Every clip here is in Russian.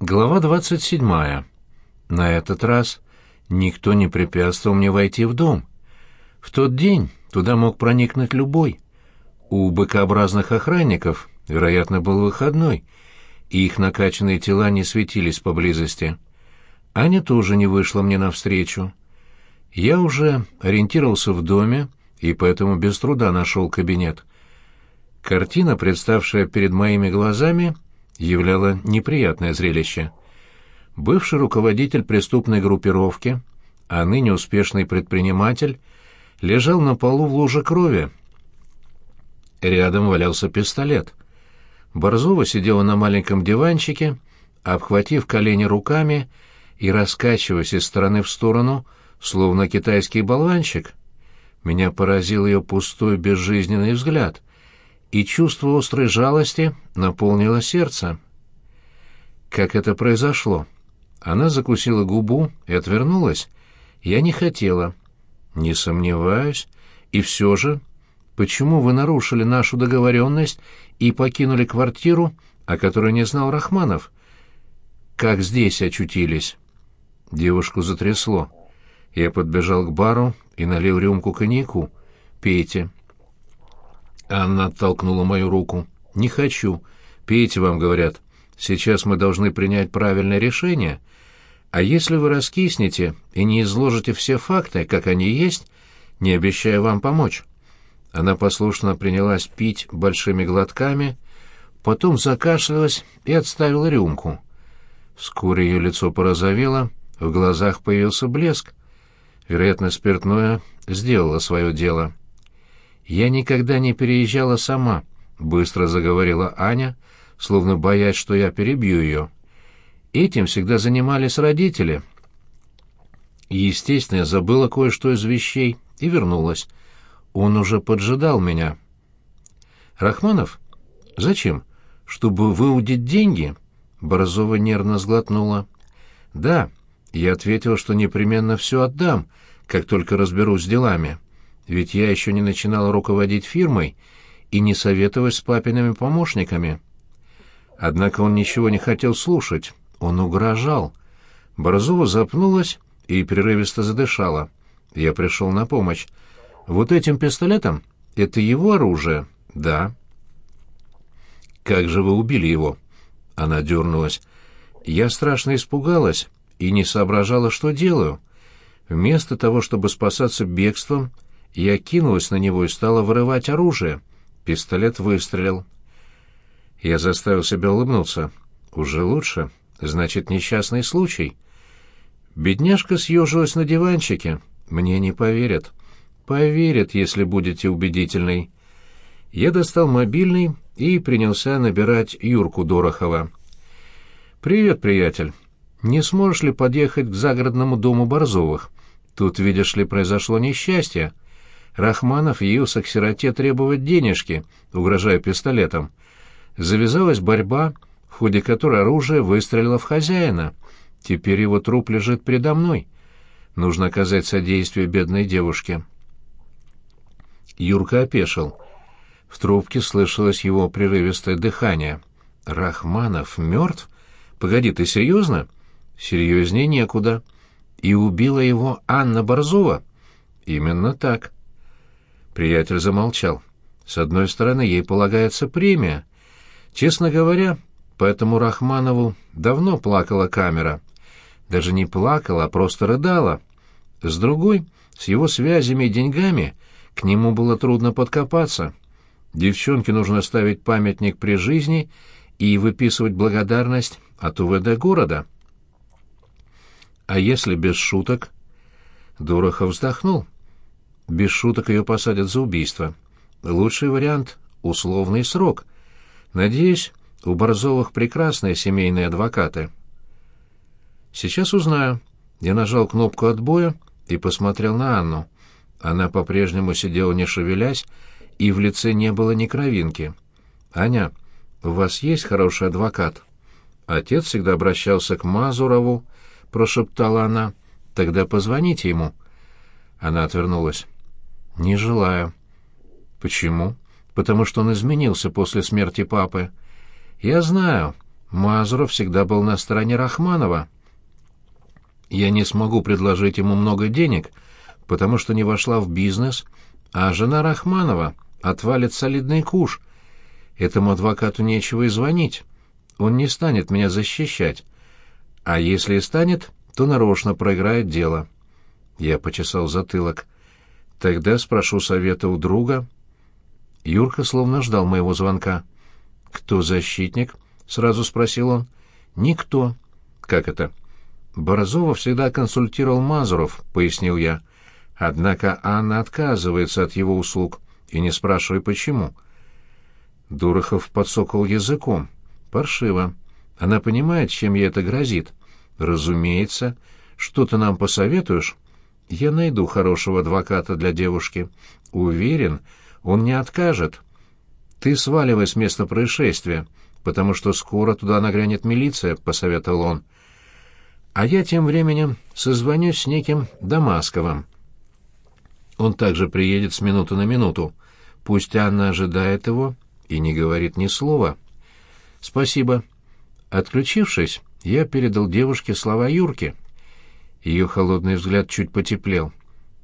Глава 27. На этот раз никто не препятствовал мне войти в дом. В тот день туда мог проникнуть любой. У быкообразных охранников, вероятно, был выходной, и их накачанные тела не светились поблизости. Аня тоже не вышла мне навстречу. Я уже ориентировался в доме, и поэтому без труда нашел кабинет. Картина, представшая перед моими глазами, — являло неприятное зрелище. Бывший руководитель преступной группировки, а ныне успешный предприниматель, лежал на полу в луже крови. Рядом валялся пистолет. Борзова сидела на маленьком диванчике, обхватив колени руками и раскачиваясь из стороны в сторону, словно китайский болванчик. Меня поразил ее пустой безжизненный взгляд — и чувство острой жалости наполнило сердце. Как это произошло? Она закусила губу и отвернулась. Я не хотела. Не сомневаюсь. И все же, почему вы нарушили нашу договоренность и покинули квартиру, о которой не знал Рахманов? Как здесь очутились? Девушку затрясло. Я подбежал к бару и налил рюмку коньяку. «Пейте». Анна оттолкнула мою руку. «Не хочу. Пейте, вам говорят. Сейчас мы должны принять правильное решение. А если вы раскиснете и не изложите все факты, как они есть, не обещаю вам помочь». Она послушно принялась пить большими глотками, потом закашлялась и отставила рюмку. Вскоре ее лицо порозовело, в глазах появился блеск. Вероятно, спиртное сделало свое дело. «Я никогда не переезжала сама», — быстро заговорила Аня, словно боясь, что я перебью ее. «Этим всегда занимались родители». Естественно, я забыла кое-что из вещей и вернулась. Он уже поджидал меня. «Рахманов? Зачем? Чтобы выудить деньги?» Борзова нервно сглотнула. «Да». Я ответил, что непременно все отдам, как только разберусь с делами ведь я еще не начинал руководить фирмой и не советовать с папиными помощниками. Однако он ничего не хотел слушать, он угрожал. Борзова запнулась и прерывисто задышала. Я пришел на помощь. «Вот этим пистолетом? Это его оружие?» «Да». «Как же вы убили его?» Она дернулась. Я страшно испугалась и не соображала, что делаю. Вместо того, чтобы спасаться бегством, я кинулась на него и стала вырывать оружие. Пистолет выстрелил. Я заставил себя улыбнуться. Уже лучше. Значит, несчастный случай. Бедняжка съежилась на диванчике. Мне не поверят. Поверят, если будете убедительной. Я достал мобильный и принялся набирать Юрку Дорохова. «Привет, приятель. Не сможешь ли подъехать к загородному дому Борзовых? Тут, видишь ли, произошло несчастье». Рахманов явился к сироте требовать денежки, угрожая пистолетом. Завязалась борьба, в ходе которой оружие выстрелило в хозяина. Теперь его труп лежит передо мной. Нужно оказать содействие бедной девушке. Юрка опешил. В трубке слышалось его прерывистое дыхание. «Рахманов мертв? Погоди, ты серьезно?» «Серьезнее некуда. И убила его Анна Борзова?» «Именно так». Приятель замолчал. С одной стороны, ей полагается премия. Честно говоря, поэтому Рахманову давно плакала камера. Даже не плакала, а просто рыдала. С другой, с его связями и деньгами, к нему было трудно подкопаться. Девчонке нужно ставить памятник при жизни и выписывать благодарность от УВД города. А если без шуток? Дорохов вздохнул. Без шуток ее посадят за убийство. Лучший вариант — условный срок. Надеюсь, у Борзовых прекрасные семейные адвокаты. Сейчас узнаю. Я нажал кнопку отбоя и посмотрел на Анну. Она по-прежнему сидела не шевелясь, и в лице не было ни кровинки. «Аня, у вас есть хороший адвокат?» Отец всегда обращался к Мазурову, — прошептала она. «Тогда позвоните ему». Она отвернулась. «Не желаю». «Почему?» «Потому что он изменился после смерти папы». «Я знаю. Мазуров всегда был на стороне Рахманова. Я не смогу предложить ему много денег, потому что не вошла в бизнес, а жена Рахманова отвалит солидный куш. Этому адвокату нечего и звонить. Он не станет меня защищать. А если и станет, то нарочно проиграет дело. Я почесал затылок. Тогда спрошу совета у друга. Юрка словно ждал моего звонка. «Кто защитник?» — сразу спросил он. «Никто». «Как это?» «Борозова всегда консультировал Мазуров», — пояснил я. «Однако Анна отказывается от его услуг, и не спрашивай, почему». Дурахов подсокал языком. «Паршиво. Она понимает, чем ей это грозит?» «Разумеется. Что ты нам посоветуешь?» «Я найду хорошего адвоката для девушки. Уверен, он не откажет. Ты сваливай с места происшествия, потому что скоро туда нагрянет милиция», — посоветовал он. «А я тем временем созвонюсь с неким Дамасковым. Он также приедет с минуты на минуту. Пусть Анна ожидает его и не говорит ни слова». «Спасибо». Отключившись, я передал девушке слова Юрки. Ее холодный взгляд чуть потеплел.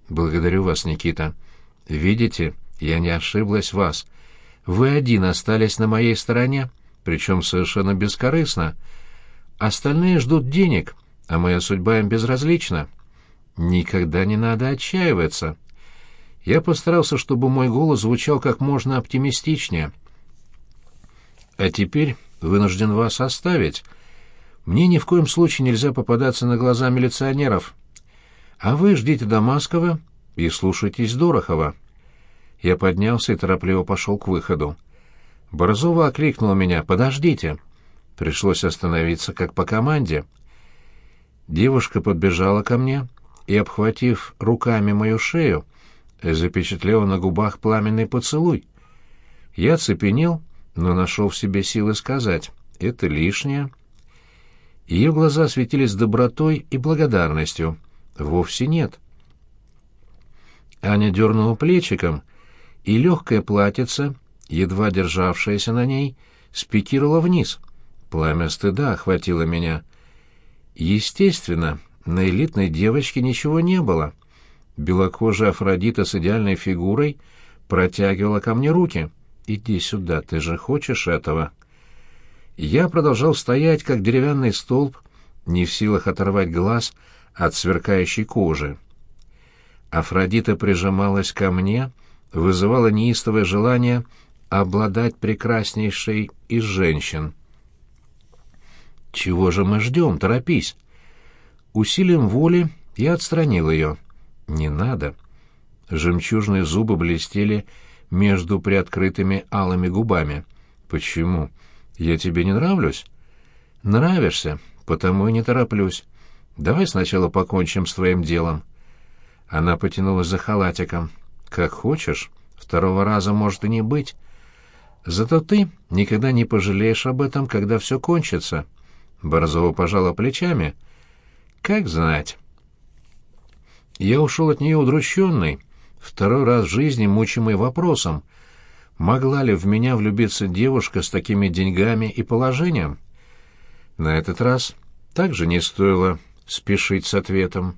«Благодарю вас, Никита. Видите, я не ошиблась вас. Вы один остались на моей стороне, причем совершенно бескорыстно. Остальные ждут денег, а моя судьба им безразлична. Никогда не надо отчаиваться». Я постарался, чтобы мой голос звучал как можно оптимистичнее. «А теперь вынужден вас оставить. Мне ни в коем случае нельзя попадаться на глаза милиционеров. А вы ждите Дамаскова и слушайтесь Дорохова». Я поднялся и торопливо пошел к выходу. Борзова окликнула меня «Подождите». Пришлось остановиться, как по команде. Девушка подбежала ко мне и, обхватив руками мою шею, запечатлела на губах пламенный поцелуй. Я цепенел, но нашел в себе силы сказать «это лишнее». Ее глаза светились добротой и благодарностью. Вовсе нет. Аня дернула плечиком, и легкое платьице, едва державшееся на ней, спикировало вниз. Пламя стыда охватило меня. Естественно, на элитной девочке ничего не было. Белокожая Афродита с идеальной фигурой протягивала ко мне руки. «Иди сюда, ты же хочешь этого?» Я продолжал стоять, как деревянный столб, не в силах оторвать глаз от сверкающей кожи. Афродита прижималась ко мне, вызывала неистовое желание обладать прекраснейшей из женщин. «Чего же мы ждем? Торопись!» Усилием воли я отстранил ее. «Не надо». Жемчужные зубы блестели между приоткрытыми алыми губами. «Почему?» Я тебе не нравлюсь? Нравишься, потому и не тороплюсь. Давай сначала покончим с твоим делом. Она потянулась за халатиком. Как хочешь, второго раза может и не быть. Зато ты никогда не пожалеешь об этом, когда все кончится. Борзова пожала плечами. Как знать. Я ушел от нее удрученный, второй раз в жизни мучимый вопросом, Могла ли в меня влюбиться девушка с такими деньгами и положением? На этот раз также не стоило спешить с ответом.